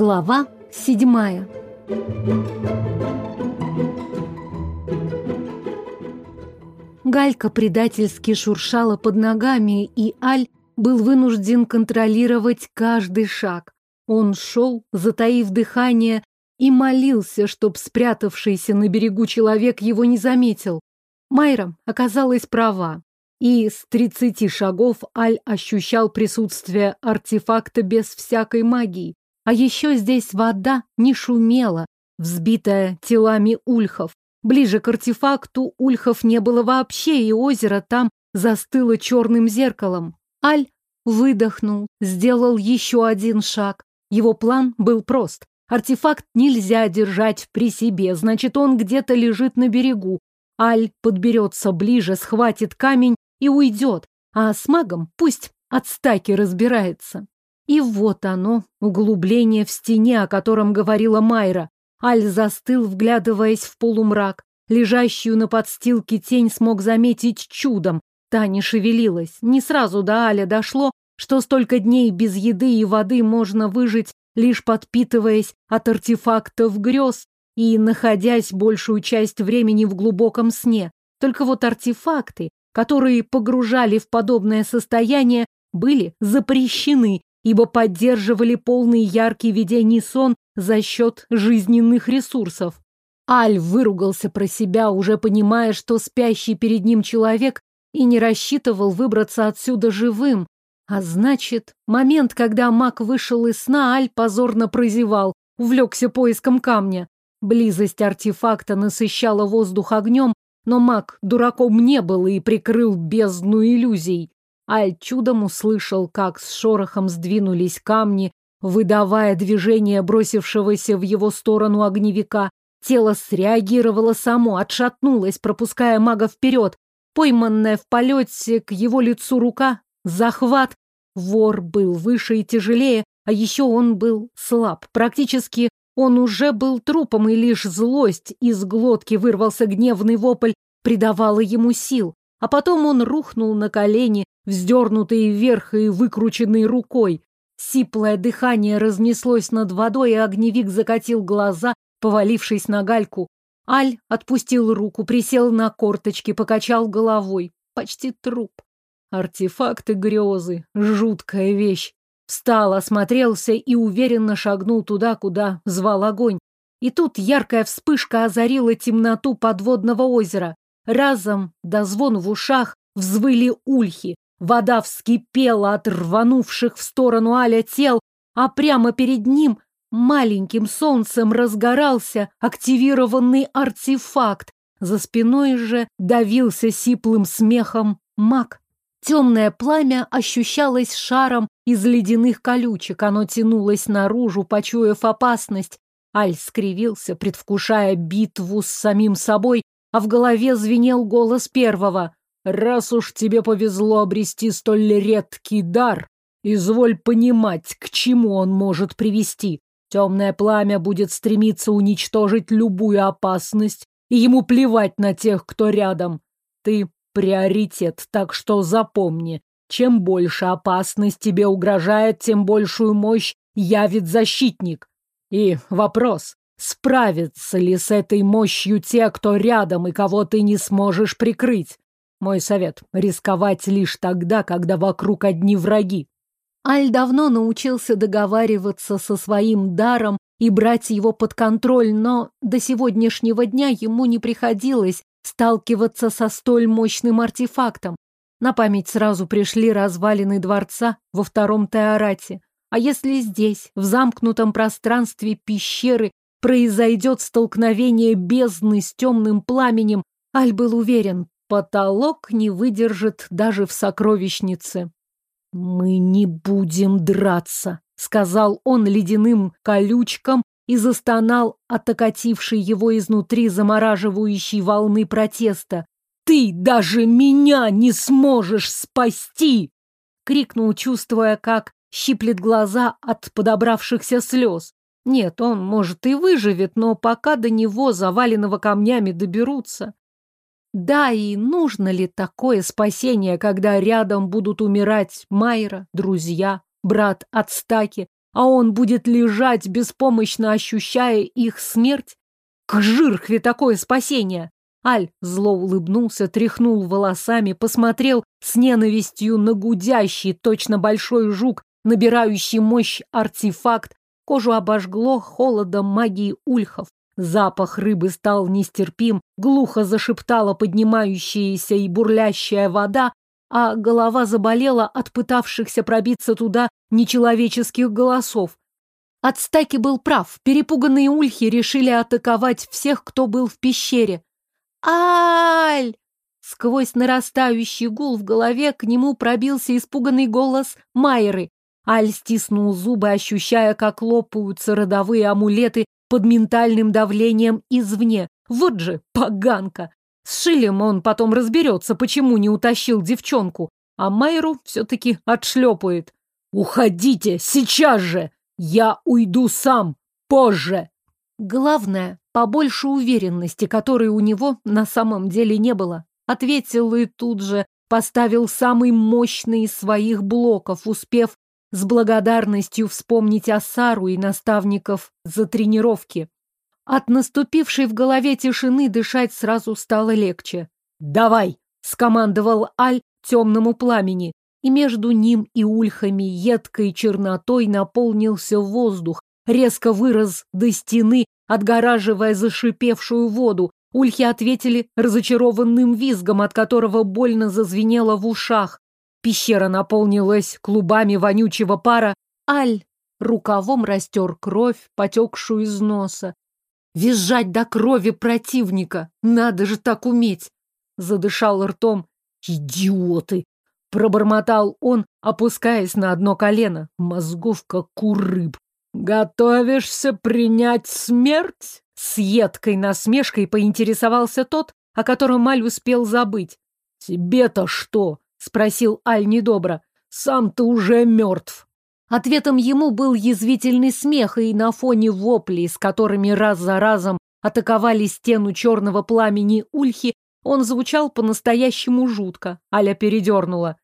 Глава седьмая. Галька предательски шуршала под ногами, и Аль был вынужден контролировать каждый шаг. Он шел, затаив дыхание, и молился, чтоб спрятавшийся на берегу человек его не заметил. Майра оказалась права, и с тридцати шагов Аль ощущал присутствие артефакта без всякой магии. А еще здесь вода не шумела, взбитая телами ульхов. Ближе к артефакту ульхов не было вообще, и озеро там застыло черным зеркалом. Аль выдохнул, сделал еще один шаг. Его план был прост. Артефакт нельзя держать при себе, значит, он где-то лежит на берегу. Аль подберется ближе, схватит камень и уйдет, а с магом пусть от стаки разбирается. И вот оно, углубление в стене, о котором говорила Майра. Аль застыл, вглядываясь в полумрак. Лежащую на подстилке тень смог заметить чудом. Та не шевелилась. Не сразу до Аля дошло, что столько дней без еды и воды можно выжить, лишь подпитываясь от артефактов грез и находясь большую часть времени в глубоком сне. Только вот артефакты, которые погружали в подобное состояние, были запрещены, ибо поддерживали полный яркий видений сон за счет жизненных ресурсов. Аль выругался про себя, уже понимая, что спящий перед ним человек и не рассчитывал выбраться отсюда живым. А значит, момент, когда маг вышел из сна, Аль позорно прозевал, увлекся поиском камня. Близость артефакта насыщала воздух огнем, но маг дураком не был и прикрыл бездну иллюзий. Аль чудом услышал, как с шорохом сдвинулись камни, выдавая движение бросившегося в его сторону огневика. Тело среагировало само, отшатнулось, пропуская мага вперед. Пойманная в полете к его лицу рука, захват. Вор был выше и тяжелее, а еще он был слаб. Практически он уже был трупом, и лишь злость из глотки вырвался гневный вопль, придавала ему сил. А потом он рухнул на колени, вздернутый вверх и выкрученный рукой. Сиплое дыхание разнеслось над водой, и огневик закатил глаза, повалившись на гальку. Аль отпустил руку, присел на корточки, покачал головой. Почти труп. Артефакты грезы. Жуткая вещь. Встал, осмотрелся и уверенно шагнул туда, куда звал огонь. И тут яркая вспышка озарила темноту подводного озера. Разом, до звон в ушах, взвыли ульхи. Вода вскипела от рванувших в сторону Аля тел, а прямо перед ним маленьким солнцем разгорался активированный артефакт. За спиной же давился сиплым смехом маг. Темное пламя ощущалось шаром из ледяных колючек. Оно тянулось наружу, почуяв опасность. Аль скривился, предвкушая битву с самим собой, а в голове звенел голос первого. «Раз уж тебе повезло обрести столь редкий дар, изволь понимать, к чему он может привести. Темное пламя будет стремиться уничтожить любую опасность, и ему плевать на тех, кто рядом. Ты приоритет, так что запомни, чем больше опасность тебе угрожает, тем большую мощь явит защитник. И вопрос, справятся ли с этой мощью те, кто рядом и кого ты не сможешь прикрыть? Мой совет — рисковать лишь тогда, когда вокруг одни враги. Аль давно научился договариваться со своим даром и брать его под контроль, но до сегодняшнего дня ему не приходилось сталкиваться со столь мощным артефактом. На память сразу пришли развалины дворца во втором Теорате. А если здесь, в замкнутом пространстве пещеры, произойдет столкновение бездны с темным пламенем, Аль был уверен, потолок не выдержит даже в сокровищнице. «Мы не будем драться», — сказал он ледяным колючкам и застонал от окатившей его изнутри замораживающей волны протеста. «Ты даже меня не сможешь спасти!» — крикнул, чувствуя, как щиплет глаза от подобравшихся слез. Нет, он, может, и выживет, но пока до него, заваленного камнями, доберутся. Да, и нужно ли такое спасение, когда рядом будут умирать Майра, друзья, брат от а он будет лежать, беспомощно ощущая их смерть? К жирхве такое спасение! Аль зло улыбнулся, тряхнул волосами, посмотрел с ненавистью на гудящий, точно большой жук, набирающий мощь артефакт. Кожу обожгло холодом магии ульхов. Запах рыбы стал нестерпим, глухо зашептала поднимающаяся и бурлящая вода, а голова заболела от пытавшихся пробиться туда нечеловеческих голосов. Ацтаки был прав. Перепуганные ульхи решили атаковать всех, кто был в пещере. «Аль!» Сквозь нарастающий гул в голове к нему пробился испуганный голос Майеры. Аль стиснул зубы, ощущая, как лопаются родовые амулеты под ментальным давлением извне. Вот же поганка! С Шилем он потом разберется, почему не утащил девчонку, а Майру все-таки отшлепает. «Уходите! Сейчас же! Я уйду сам! Позже!» Главное, побольше уверенности, которой у него на самом деле не было. Ответил и тут же поставил самый мощный из своих блоков, успев с благодарностью вспомнить Асару и наставников за тренировки. От наступившей в голове тишины дышать сразу стало легче. «Давай!» — скомандовал Аль темному пламени, и между ним и ульхами едкой чернотой наполнился воздух, резко вырос до стены, отгораживая зашипевшую воду. Ульхи ответили разочарованным визгом, от которого больно зазвенело в ушах. Пещера наполнилась клубами вонючего пара. Аль рукавом растер кровь, потекшую из носа. Визжать до крови противника! Надо же так уметь! Задышал ртом. Идиоты! Пробормотал он, опускаясь на одно колено. Мозгов как у рыб. «Готовишься принять смерть?» С едкой насмешкой поинтересовался тот, о котором Аль успел забыть. «Тебе-то что?» — спросил Аль недобро. «Сам ты уже мертв». Ответом ему был язвительный смех, и на фоне воплей, с которыми раз за разом атаковали стену черного пламени ульхи, он звучал по-настоящему жутко. Аля передернула.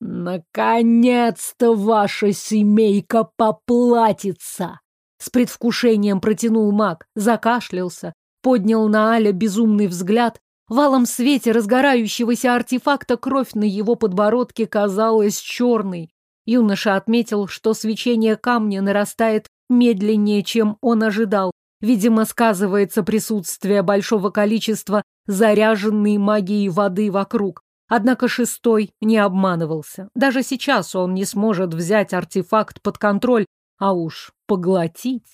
«Наконец-то ваша семейка поплатится!» С предвкушением протянул маг, закашлялся, поднял на Аля безумный взгляд, в алом свете разгорающегося артефакта кровь на его подбородке казалась черной. Юноша отметил, что свечение камня нарастает медленнее, чем он ожидал. Видимо, сказывается присутствие большого количества заряженной магией воды вокруг. Однако шестой не обманывался. Даже сейчас он не сможет взять артефакт под контроль, а уж поглотить.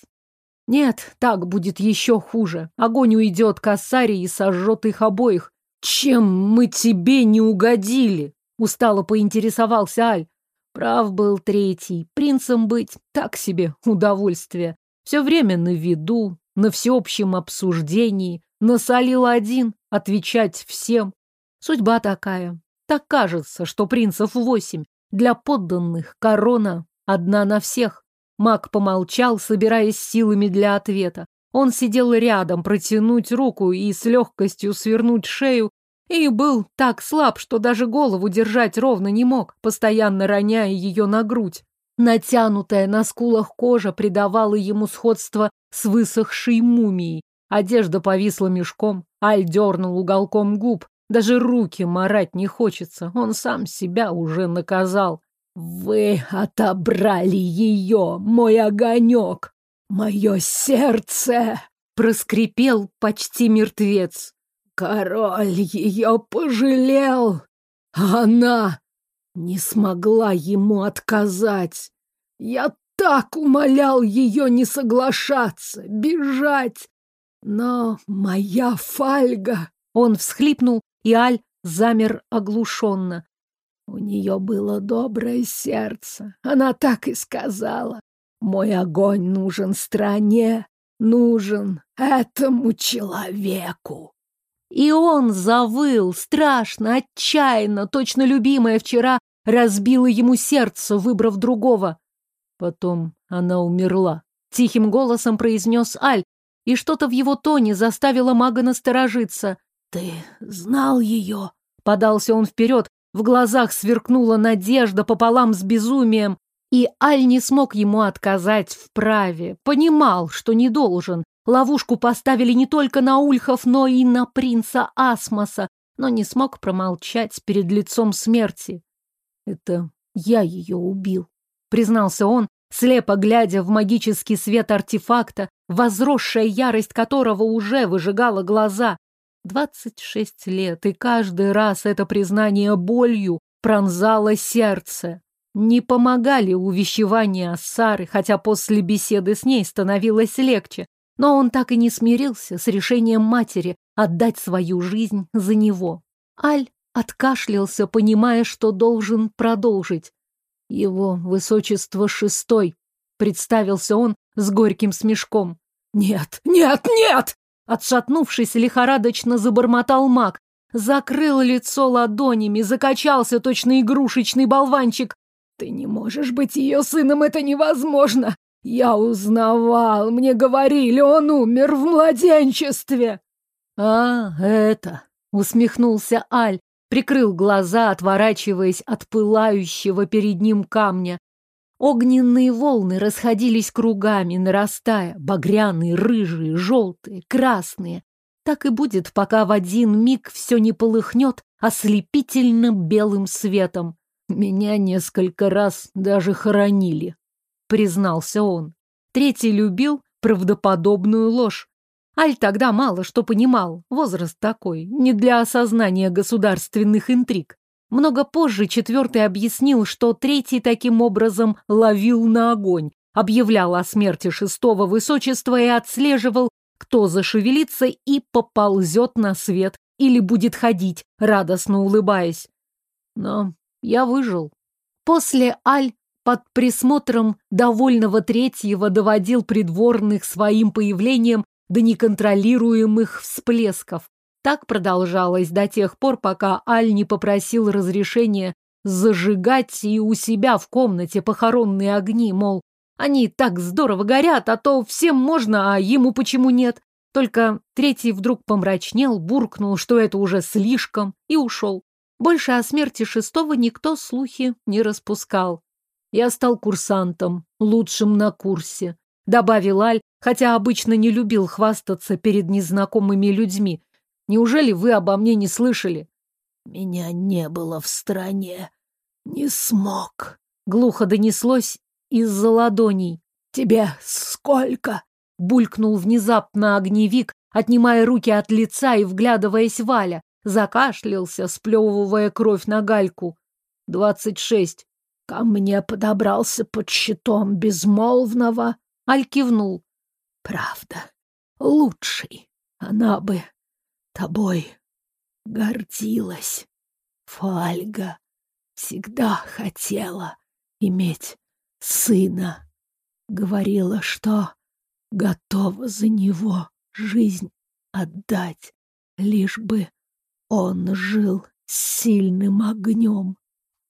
Нет, так будет еще хуже. Огонь уйдет к Ассаре и сожжет их обоих. Чем мы тебе не угодили? Устало поинтересовался Аль. Прав был третий. Принцем быть так себе удовольствие. Все время на виду, на всеобщем обсуждении. Насолил один, отвечать всем. Судьба такая. Так кажется, что принцев восемь. Для подданных корона одна на всех. Маг помолчал, собираясь силами для ответа. Он сидел рядом, протянуть руку и с легкостью свернуть шею, и был так слаб, что даже голову держать ровно не мог, постоянно роняя ее на грудь. Натянутая на скулах кожа придавала ему сходство с высохшей мумией. Одежда повисла мешком, Аль дернул уголком губ. Даже руки марать не хочется, он сам себя уже наказал. «Вы отобрали ее, мой огонек! Мое сердце!» — проскрипел почти мертвец. «Король ее пожалел, она не смогла ему отказать. Я так умолял ее не соглашаться, бежать. Но моя фальга...» Он всхлипнул, и Аль замер оглушенно. У нее было доброе сердце. Она так и сказала. Мой огонь нужен стране, нужен этому человеку. И он завыл страшно, отчаянно, точно любимая вчера разбила ему сердце, выбрав другого. Потом она умерла. Тихим голосом произнес Аль, и что-то в его тоне заставило мага насторожиться. «Ты знал ее?» Подался он вперед, в глазах сверкнула надежда пополам с безумием. И Аль не смог ему отказать в праве. Понимал, что не должен. Ловушку поставили не только на Ульхов, но и на принца Асмоса, но не смог промолчать перед лицом смерти. Это я ее убил, признался он, слепо глядя в магический свет артефакта, возросшая ярость которого уже выжигала глаза. Двадцать шесть лет, и каждый раз это признание болью пронзало сердце. Не помогали увещевания Сары, хотя после беседы с ней становилось легче. Но он так и не смирился с решением матери отдать свою жизнь за него. Аль откашлялся, понимая, что должен продолжить. Его высочество шестой, представился он с горьким смешком. Нет, нет, нет! Отшатнувшись, лихорадочно забормотал маг, закрыл лицо ладонями, закачался точно игрушечный болванчик. Ты не можешь быть ее сыном, это невозможно. Я узнавал, мне говорили, он умер в младенчестве. А, это, усмехнулся Аль, прикрыл глаза, отворачиваясь от пылающего перед ним камня. Огненные волны расходились кругами, нарастая, багряные, рыжие, желтые, красные. Так и будет, пока в один миг все не полыхнет ослепительно белым светом. Меня несколько раз даже хоронили, признался он. Третий любил правдоподобную ложь. Аль тогда мало что понимал, возраст такой, не для осознания государственных интриг. Много позже четвертый объяснил, что третий таким образом ловил на огонь, объявлял о смерти шестого высочества и отслеживал, кто зашевелится и поползет на свет или будет ходить, радостно улыбаясь. Но я выжил. После Аль под присмотром довольного третьего доводил придворных своим появлением до неконтролируемых всплесков. Так продолжалось до тех пор, пока Аль не попросил разрешения зажигать и у себя в комнате похоронные огни, мол, они так здорово горят, а то всем можно, а ему почему нет. Только третий вдруг помрачнел, буркнул, что это уже слишком, и ушел. Больше о смерти шестого никто слухи не распускал. Я стал курсантом, лучшим на курсе, добавил Аль, хотя обычно не любил хвастаться перед незнакомыми людьми. Неужели вы обо мне не слышали? Меня не было в стране. Не смог. Глухо донеслось из-за ладоней. Тебе сколько? Булькнул внезапно огневик, отнимая руки от лица и вглядываясь Валя. Закашлялся, сплевывая кровь на гальку. Двадцать шесть. Ко мне подобрался под щитом безмолвного. Аль кивнул. Правда, лучший. Она бы тобой гордилась. Фальга всегда хотела иметь сына. Говорила, что готова за него жизнь отдать, лишь бы он жил сильным огнем.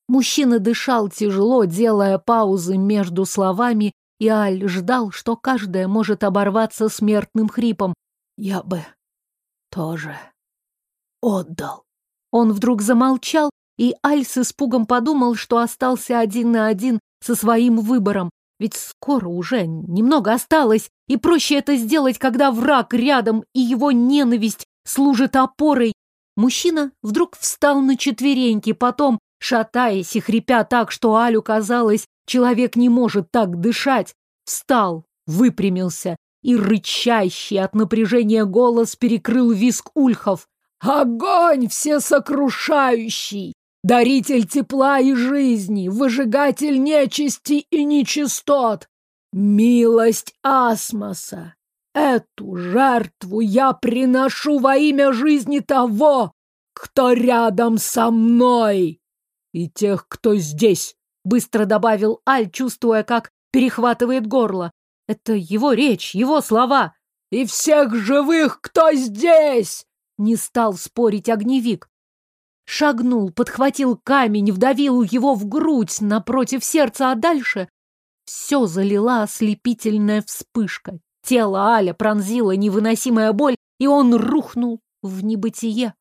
Мужчина дышал тяжело, делая паузы между словами, и Аль ждал, что каждая может оборваться смертным хрипом. Я бы тоже отдал. Он вдруг замолчал, и Аль с испугом подумал, что остался один на один со своим выбором. Ведь скоро уже немного осталось, и проще это сделать, когда враг рядом, и его ненависть служит опорой. Мужчина вдруг встал на четвереньки, потом, шатаясь и хрипя так, что Алю казалось, человек не может так дышать, встал, выпрямился и рычащий от напряжения голос перекрыл виск ульхов. «Огонь всесокрушающий! Даритель тепла и жизни, выжигатель нечисти и нечистот! Милость Асмоса! Эту жертву я приношу во имя жизни того, кто рядом со мной!» «И тех, кто здесь!» — быстро добавил Аль, чувствуя, как перехватывает горло. Это его речь, его слова. «И всех живых, кто здесь!» Не стал спорить огневик. Шагнул, подхватил камень, вдавил его в грудь напротив сердца, а дальше все залила ослепительная вспышка. Тело Аля пронзила невыносимая боль, и он рухнул в небытие.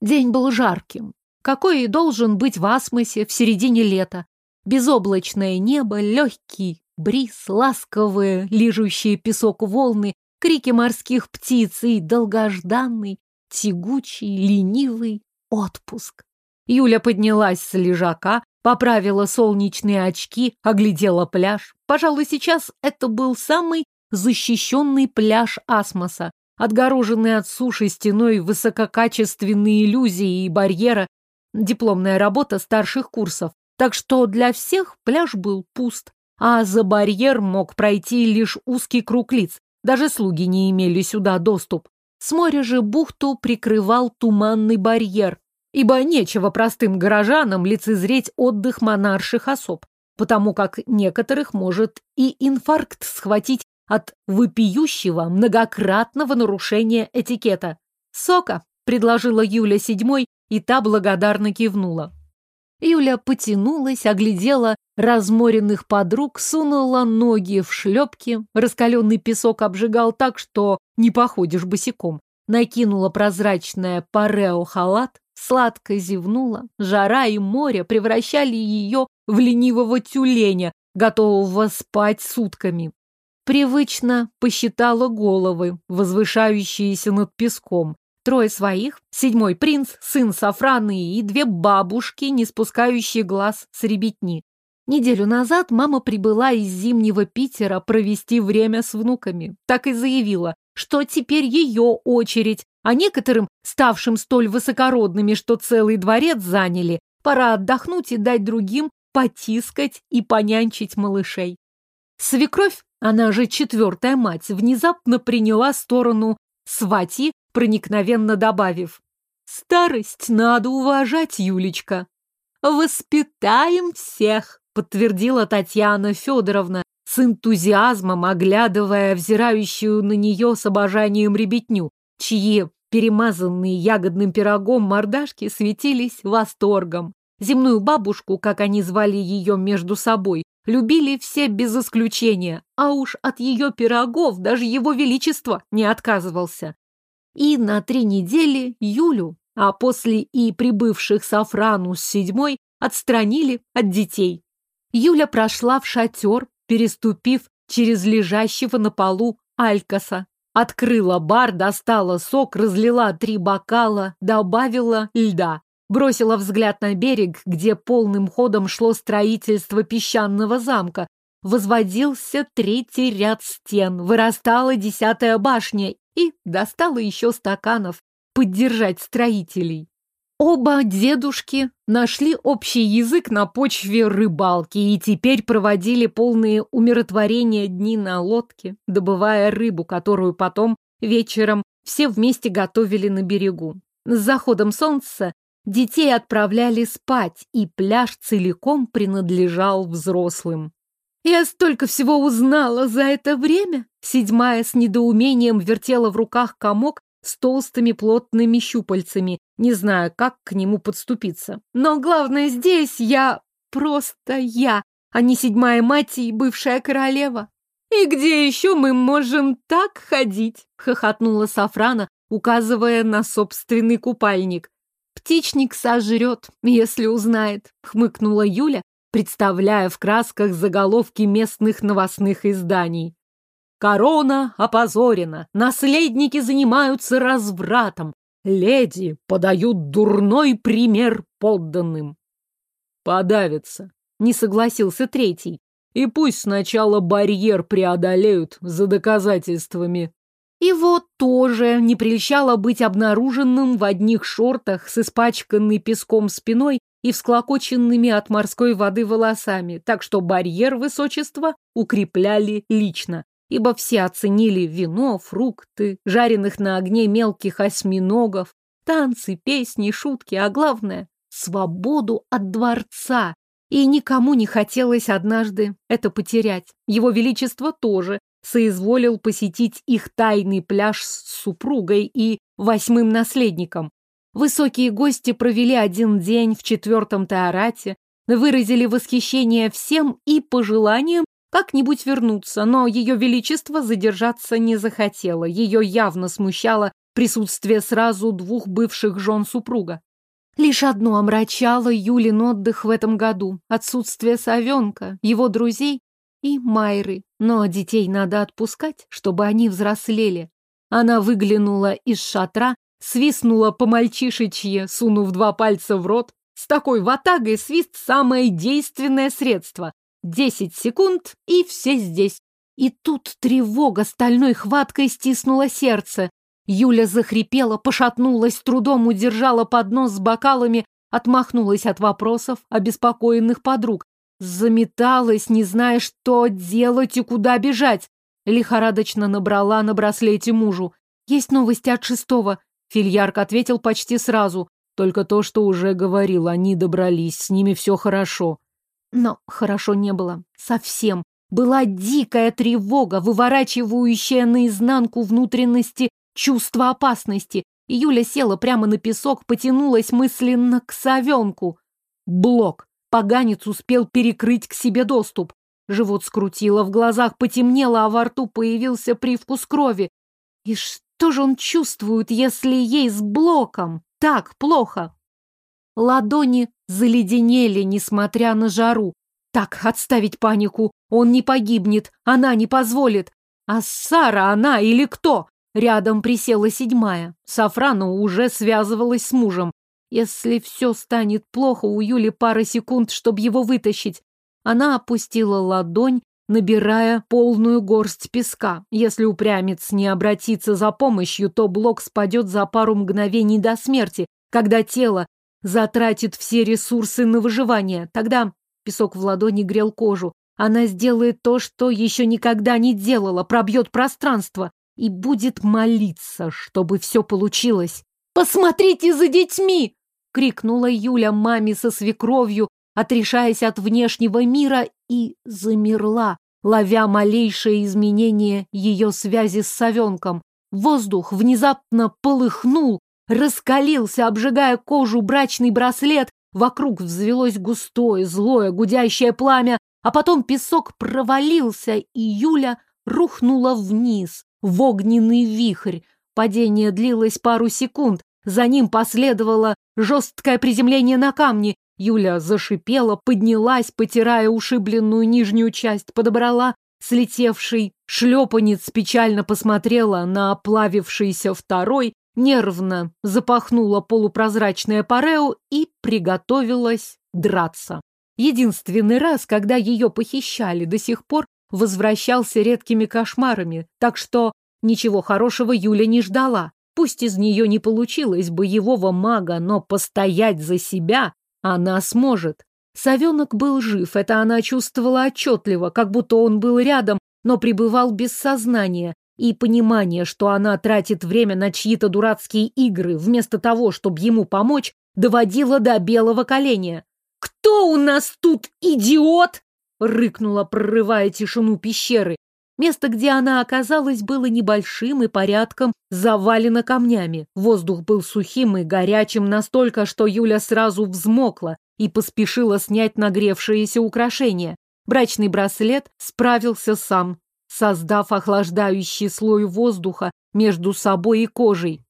День был жарким. Какой и должен быть в Асмосе в середине лета. Безоблачное небо, легкий бриз, ласковые, лижущие песок волны, крики морских птиц и долгожданный, тягучий, ленивый отпуск. Юля поднялась с лежака, поправила солнечные очки, оглядела пляж. Пожалуй, сейчас это был самый защищенный пляж Асмоса, отгороженный от суши стеной высококачественные иллюзии и барьера, дипломная работа старших курсов. Так что для всех пляж был пуст, а за барьер мог пройти лишь узкий круг лиц. Даже слуги не имели сюда доступ. С моря же бухту прикрывал туманный барьер, ибо нечего простым горожанам лицезреть отдых монарших особ, потому как некоторых может и инфаркт схватить от вопиющего многократного нарушения этикета. «Сока!» — предложила Юля седьмой, и та благодарно кивнула. Юля потянулась, оглядела разморенных подруг, сунула ноги в шлепки, раскаленный песок обжигал так, что не походишь босиком. Накинула прозрачное парео-халат, сладко зевнула. Жара и море превращали ее в ленивого тюленя, готового спать сутками. Привычно посчитала головы, возвышающиеся над песком. Трое своих, седьмой принц, сын Сафраны и две бабушки, не спускающие глаз с ребятни. Неделю назад мама прибыла из зимнего Питера провести время с внуками. Так и заявила, что теперь ее очередь, а некоторым, ставшим столь высокородными, что целый дворец заняли, пора отдохнуть и дать другим потискать и понянчить малышей. Свекровь, она же четвертая мать, внезапно приняла сторону свати проникновенно добавив. «Старость надо уважать, Юлечка». «Воспитаем всех», — подтвердила Татьяна Федоровна, с энтузиазмом оглядывая взирающую на нее с обожанием ребятню, чьи перемазанные ягодным пирогом мордашки светились восторгом. Земную бабушку, как они звали ее между собой, любили все без исключения, а уж от ее пирогов даже его величество не отказывался и на три недели Юлю, а после и прибывших Сафрану с седьмой отстранили от детей. Юля прошла в шатер, переступив через лежащего на полу Алькаса. Открыла бар, достала сок, разлила три бокала, добавила льда. Бросила взгляд на берег, где полным ходом шло строительство песчаного замка. Возводился третий ряд стен, вырастала десятая башня и достала еще стаканов поддержать строителей. Оба дедушки нашли общий язык на почве рыбалки и теперь проводили полные умиротворения дни на лодке, добывая рыбу, которую потом вечером все вместе готовили на берегу. С заходом солнца детей отправляли спать, и пляж целиком принадлежал взрослым. Я столько всего узнала за это время. Седьмая с недоумением вертела в руках комок с толстыми плотными щупальцами, не зная, как к нему подступиться. Но главное здесь я просто я, а не седьмая мать и бывшая королева. «И где еще мы можем так ходить?» — хохотнула Сафрана, указывая на собственный купальник. «Птичник сожрет, если узнает», — хмыкнула Юля, представляя в красках заголовки местных новостных изданий. Корона опозорена, наследники занимаются развратом, леди подают дурной пример подданным. Подавится, не согласился третий. И пусть сначала барьер преодолеют за доказательствами. Его тоже не прельщало быть обнаруженным в одних шортах с испачканной песком спиной и всклокоченными от морской воды волосами, так что барьер высочества укрепляли лично, ибо все оценили вино, фрукты, жареных на огне мелких осьминогов, танцы, песни, шутки, а главное — свободу от дворца. И никому не хотелось однажды это потерять. Его Величество тоже соизволил посетить их тайный пляж с супругой и восьмым наследником. Высокие гости провели один день в четвертом Теорате, выразили восхищение всем и пожеланием как-нибудь вернуться, но ее величество задержаться не захотело. Ее явно смущало присутствие сразу двух бывших жен супруга. Лишь одно омрачало Юлин отдых в этом году – отсутствие Савенка, его друзей и Майры. Но детей надо отпускать, чтобы они взрослели. Она выглянула из шатра, свистнула по мальчишечье, сунув два пальца в рот. С такой ватагой свист – самое действенное средство. Десять секунд, и все здесь. И тут тревога стальной хваткой стиснула сердце. Юля захрипела, пошатнулась, трудом удержала поднос с бокалами, отмахнулась от вопросов обеспокоенных подруг. Заметалась, не зная, что делать и куда бежать. Лихорадочно набрала на браслете мужу. «Есть новости от шестого», — Фильярк ответил почти сразу. «Только то, что уже говорил, они добрались, с ними все хорошо». Но хорошо не было. Совсем. Была дикая тревога, выворачивающая наизнанку внутренности чувство опасности. И Юля села прямо на песок, потянулась мысленно к совенку. Блок. Поганец успел перекрыть к себе доступ. Живот скрутило, в глазах потемнело, а во рту появился привкус крови. И что же он чувствует, если ей с блоком так плохо? Ладони заледенели, несмотря на жару. Так, отставить панику. Он не погибнет, она не позволит. А Сара она или кто? Рядом присела седьмая. Сафрана уже связывалась с мужем. Если все станет плохо, у Юли пара секунд, чтобы его вытащить. Она опустила ладонь, набирая полную горсть песка. Если упрямец не обратится за помощью, то блок спадет за пару мгновений до смерти, когда тело затратит все ресурсы на выживание. Тогда Песок в ладони грел кожу. Она сделает то, что еще никогда не делала, пробьет пространство и будет молиться, чтобы все получилось. «Посмотрите за детьми!» — крикнула Юля маме со свекровью, отрешаясь от внешнего мира, и замерла, ловя малейшее изменение ее связи с совенком. Воздух внезапно полыхнул, раскалился, обжигая кожу брачный браслет, Вокруг взвелось густое, злое, гудящее пламя, а потом песок провалился, и Юля рухнула вниз, в огненный вихрь. Падение длилось пару секунд, за ним последовало жесткое приземление на камни. Юля зашипела, поднялась, потирая ушибленную нижнюю часть, подобрала слетевший шлепанец, печально посмотрела на оплавившийся второй нервно запахнула полупрозрачное парео и приготовилась драться. Единственный раз, когда ее похищали, до сих пор возвращался редкими кошмарами, так что ничего хорошего Юля не ждала. Пусть из нее не получилось боевого мага, но постоять за себя она сможет. Совенок был жив, это она чувствовала отчетливо, как будто он был рядом, но пребывал без сознания, и понимание, что она тратит время на чьи-то дурацкие игры, вместо того, чтобы ему помочь, доводило до белого коленя. «Кто у нас тут идиот?» — рыкнула, прорывая тишину пещеры. Место, где она оказалась, было небольшим и порядком завалено камнями. Воздух был сухим и горячим настолько, что Юля сразу взмокла и поспешила снять нагревшиеся украшения. Брачный браслет справился сам, создав охлаждающий слой воздуха между собой и кожей.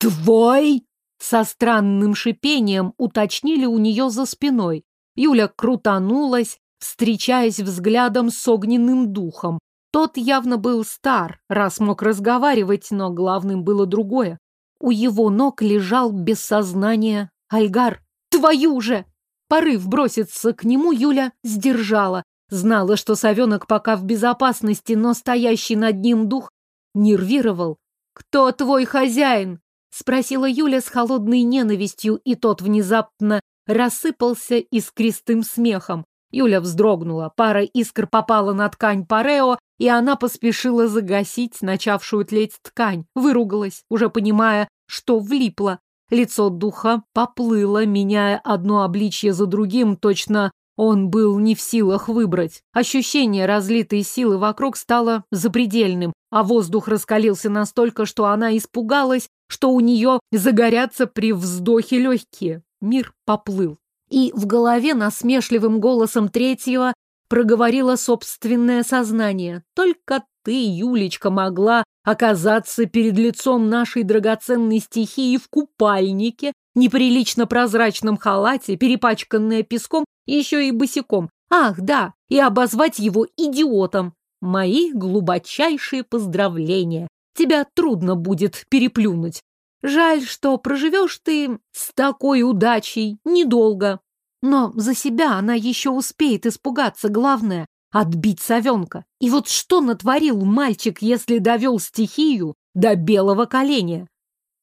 «Твой?» Со странным шипением уточнили у нее за спиной. Юля крутанулась, встречаясь взглядом с огненным духом. Тот явно был стар, раз мог разговаривать, но главным было другое. У его ног лежал без сознания Альгар. «Твою же!» Порыв броситься к нему Юля сдержала, Знала, что совенок пока в безопасности, но стоящий над ним дух нервировал. «Кто твой хозяин?» — спросила Юля с холодной ненавистью, и тот внезапно рассыпался искристым смехом. Юля вздрогнула, пара искр попала на ткань парео, и она поспешила загасить начавшую тлеть ткань, выругалась, уже понимая, что влипла. Лицо духа поплыло, меняя одно обличье за другим, точно он был не в силах выбрать. Ощущение разлитой силы вокруг стало запредельным, а воздух раскалился настолько, что она испугалась, что у нее загорятся при вздохе легкие. Мир поплыл. И в голове насмешливым голосом третьего проговорило собственное сознание. Только ты, Юлечка, могла оказаться перед лицом нашей драгоценной стихии в купальнике неприлично прозрачном халате, перепачканная песком, еще и босиком. Ах, да, и обозвать его идиотом. Мои глубочайшие поздравления. Тебя трудно будет переплюнуть. Жаль, что проживешь ты с такой удачей недолго. Но за себя она еще успеет испугаться, главное — отбить совенка. И вот что натворил мальчик, если довел стихию до белого коленя?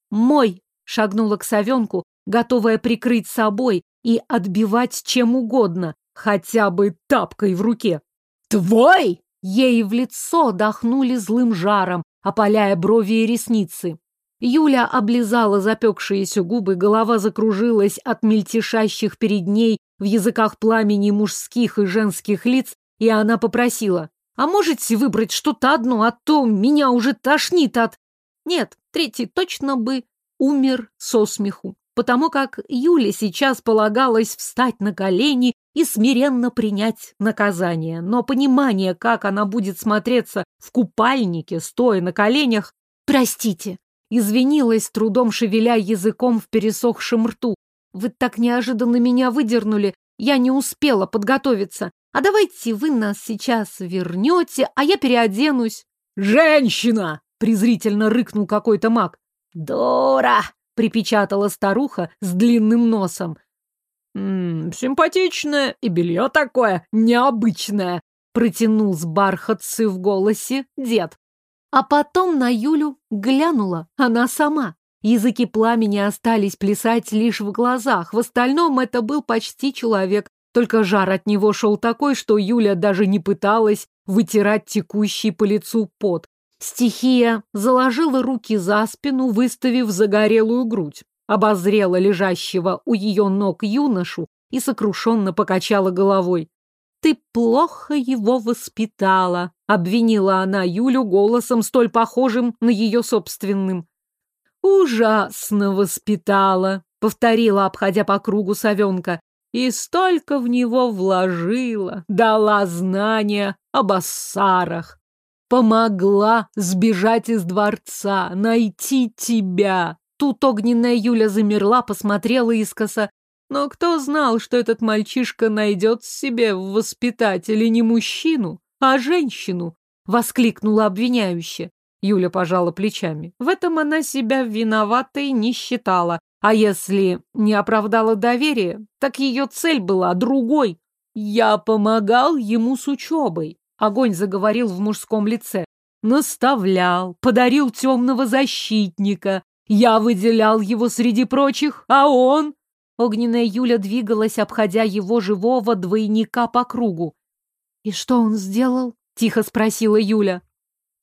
«Мой!» — шагнула к совенку, готовая прикрыть собой и отбивать чем угодно, хотя бы тапкой в руке. «Твой!» Ей в лицо дохнули злым жаром, опаляя брови и ресницы. Юля облизала запекшиеся губы, голова закружилась от мельтешащих перед ней в языках пламени мужских и женских лиц, и она попросила, «А можете выбрать что-то одно, а то меня уже тошнит от...» Нет, третий точно бы умер со смеху, потому как Юле сейчас полагалось встать на колени и смиренно принять наказание. Но понимание, как она будет смотреться в купальнике, стоя на коленях, простите, Извинилась, трудом шевеля языком в пересохшем рту. Вы так неожиданно меня выдернули, я не успела подготовиться. А давайте вы нас сейчас вернете, а я переоденусь. Женщина! презрительно рыкнул какой-то маг. Дора! припечатала старуха с длинным носом. «М -м, симпатичное и белье такое необычное, протянул с бархатцы в голосе дед. А потом на Юлю глянула она сама. Языки пламени остались плясать лишь в глазах, в остальном это был почти человек, только жар от него шел такой, что Юля даже не пыталась вытирать текущий по лицу пот. Стихия заложила руки за спину, выставив загорелую грудь, обозрела лежащего у ее ног юношу и сокрушенно покачала головой. «Ты плохо его воспитала», — обвинила она Юлю голосом, столь похожим на ее собственным. «Ужасно воспитала», — повторила, обходя по кругу совенка, «и столько в него вложила, дала знания об ассарах, помогла сбежать из дворца, найти тебя». Тут огненная Юля замерла, посмотрела искоса но кто знал, что этот мальчишка найдет себе в воспитателе не мужчину, а женщину? Воскликнула обвиняюще. Юля пожала плечами. В этом она себя виноватой не считала. А если не оправдала доверие, так ее цель была другой. Я помогал ему с учебой. Огонь заговорил в мужском лице. Наставлял, подарил темного защитника. Я выделял его среди прочих, а он... Огненная Юля двигалась, обходя его живого двойника по кругу. «И что он сделал?» — тихо спросила Юля.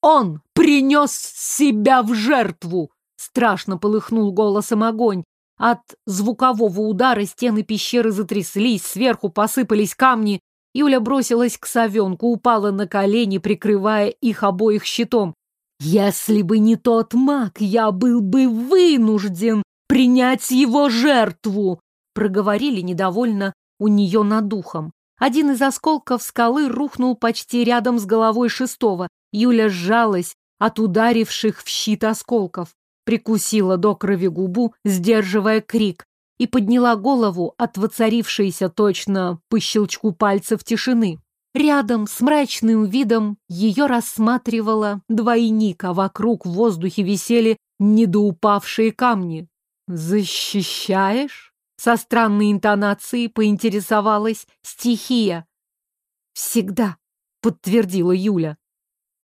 «Он принес себя в жертву!» — страшно полыхнул голосом огонь. От звукового удара стены пещеры затряслись, сверху посыпались камни. Юля бросилась к совенку, упала на колени, прикрывая их обоих щитом. «Если бы не тот маг, я был бы вынужден принять его жертву!» Проговорили недовольно у нее над духом. Один из осколков скалы рухнул почти рядом с головой шестого. Юля сжалась от ударивших в щит осколков, прикусила до крови губу, сдерживая крик, и подняла голову от воцарившейся точно по щелчку пальцев тишины. Рядом с мрачным видом ее рассматривала двойника, вокруг в воздухе висели недоупавшие камни. «Защищаешь?» Со странной интонацией поинтересовалась стихия. «Всегда», — подтвердила Юля.